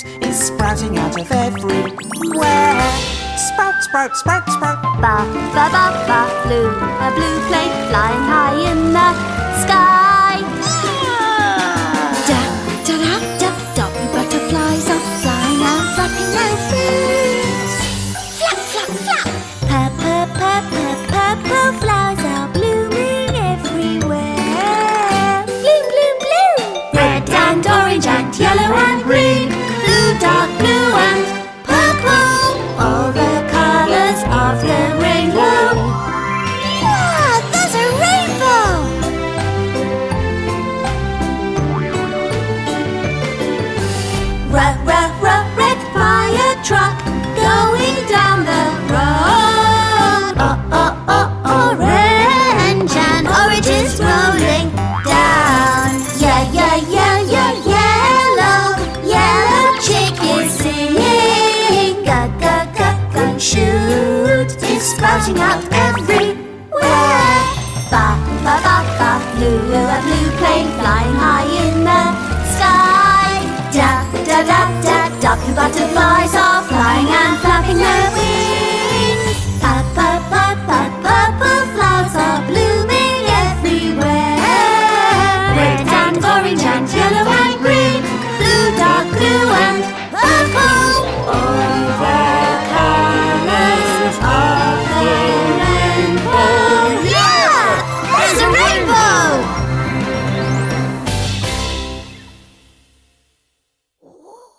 fruit is sprouting out of everywhere. Sprout, sprout, sprout, sprout. Ba, ba, ba, ba, blue. A blue plate flying and shoot is sprouting out everywhere. Ba ba ba ba, blue a blue plane flying high in the sky. Da da da da, duck butterflies are flying and flapping their wings.